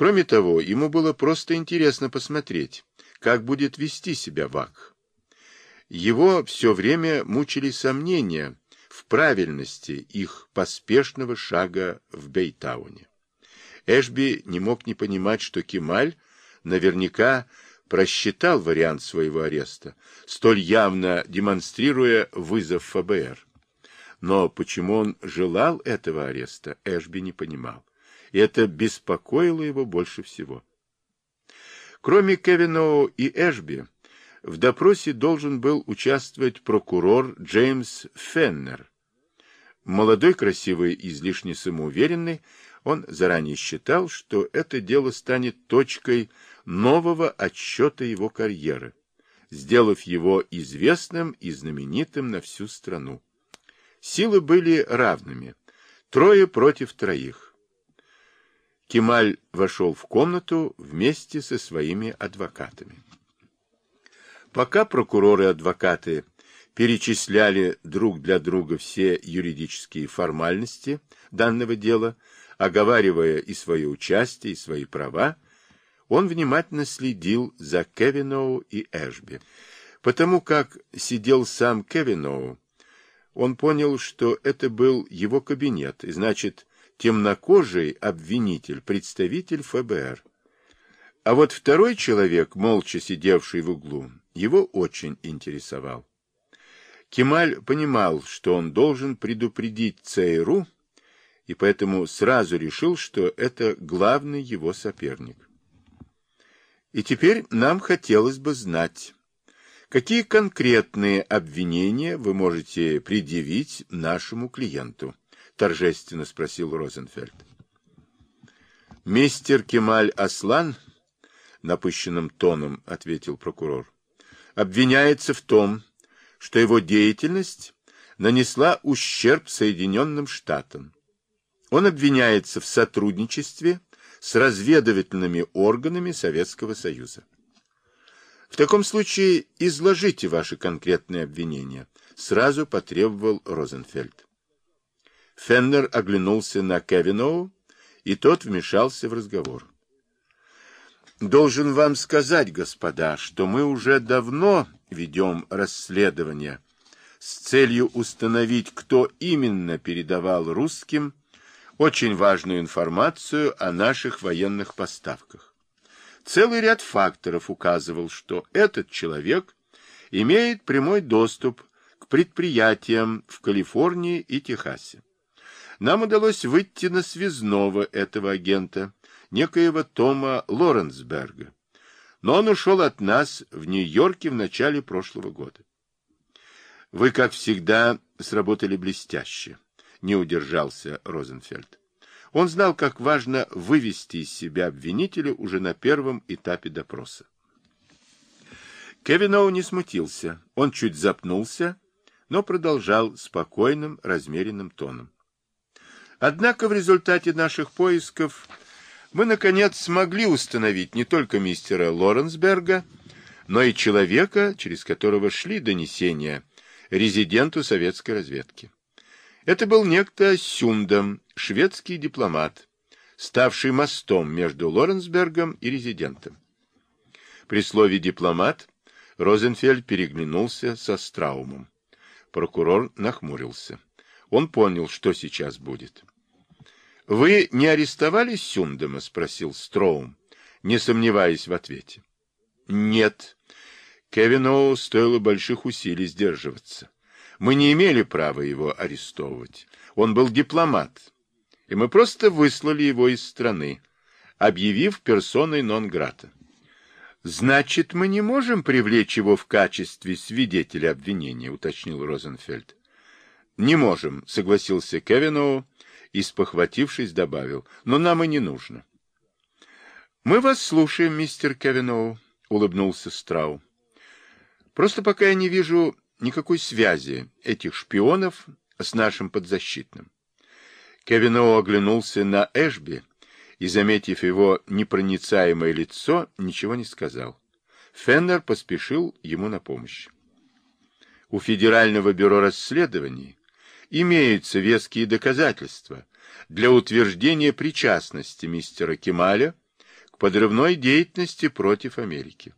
Кроме того, ему было просто интересно посмотреть, как будет вести себя Вак. Его все время мучили сомнения в правильности их поспешного шага в Бейтауне. Эшби не мог не понимать, что Кемаль наверняка просчитал вариант своего ареста, столь явно демонстрируя вызов ФБР. Но почему он желал этого ареста, Эшби не понимал. И это беспокоило его больше всего. Кроме Кевиноу и Эшби, в допросе должен был участвовать прокурор Джеймс Феннер. Молодой, красивый, излишне самоуверенный, он заранее считал, что это дело станет точкой нового отсчета его карьеры, сделав его известным и знаменитым на всю страну. Силы были равными. Трое против троих. Кемаль вошел в комнату вместе со своими адвокатами. Пока прокуроры и адвокаты перечисляли друг для друга все юридические формальности данного дела, оговаривая и свое участие, и свои права, он внимательно следил за Кевиноу и Эшби. Потому как сидел сам Кевиноу, он понял, что это был его кабинет, и значит, темнокожий обвинитель, представитель ФБР. А вот второй человек, молча сидевший в углу, его очень интересовал. Кемаль понимал, что он должен предупредить ЦРУ, и поэтому сразу решил, что это главный его соперник. И теперь нам хотелось бы знать, какие конкретные обвинения вы можете предъявить нашему клиенту, торжественно спросил Розенфельд. Мистер Кемаль Аслан, напыщенным тоном ответил прокурор, обвиняется в том, что его деятельность нанесла ущерб Соединенным Штатам он обвиняется в сотрудничестве с разведывательными органами Советского Союза. В таком случае изложите ваши конкретные обвинения, сразу потребовал Розенфельд. Феннер оглянулся на Кевиноу, и тот вмешался в разговор. Должен вам сказать, господа, что мы уже давно ведем расследование с целью установить, кто именно передавал русским очень важную информацию о наших военных поставках. Целый ряд факторов указывал, что этот человек имеет прямой доступ к предприятиям в Калифорнии и Техасе. Нам удалось выйти на связного этого агента, некоего Тома Лоренсберга, но он ушел от нас в Нью-Йорке в начале прошлого года. Вы, как всегда, сработали блестяще не удержался Розенфельд. Он знал, как важно вывести из себя обвинителя уже на первом этапе допроса. Кевиноу не смутился. Он чуть запнулся, но продолжал спокойным, размеренным тоном. Однако в результате наших поисков мы, наконец, смогли установить не только мистера Лоренсберга, но и человека, через которого шли донесения резиденту советской разведки. Это был некто Сюндам, шведский дипломат, ставший мостом между Лоренсбергом и резидентом. При слове «дипломат» Розенфельд переглянулся со Страумом. Прокурор нахмурился. Он понял, что сейчас будет. — Вы не арестовали Сюндема? — спросил Строум, не сомневаясь в ответе. — Нет. Кевину стоило больших усилий сдерживаться. Мы не имели права его арестовывать. Он был дипломат. И мы просто выслали его из страны, объявив персоной нон-грата. Значит, мы не можем привлечь его в качестве свидетеля обвинения, уточнил Розенфельд. Не можем, согласился Кевиноу и, спохватившись, добавил, но нам и не нужно. Мы вас слушаем, мистер Кевиноу, улыбнулся Страу. Просто пока я не вижу никакой связи этих шпионов с нашим подзащитным. Кевиноу оглянулся на Эшби и, заметив его непроницаемое лицо, ничего не сказал. Феннер поспешил ему на помощь. У Федерального бюро расследований имеются веские доказательства для утверждения причастности мистера Кемаля подрывной деятельности против Америки.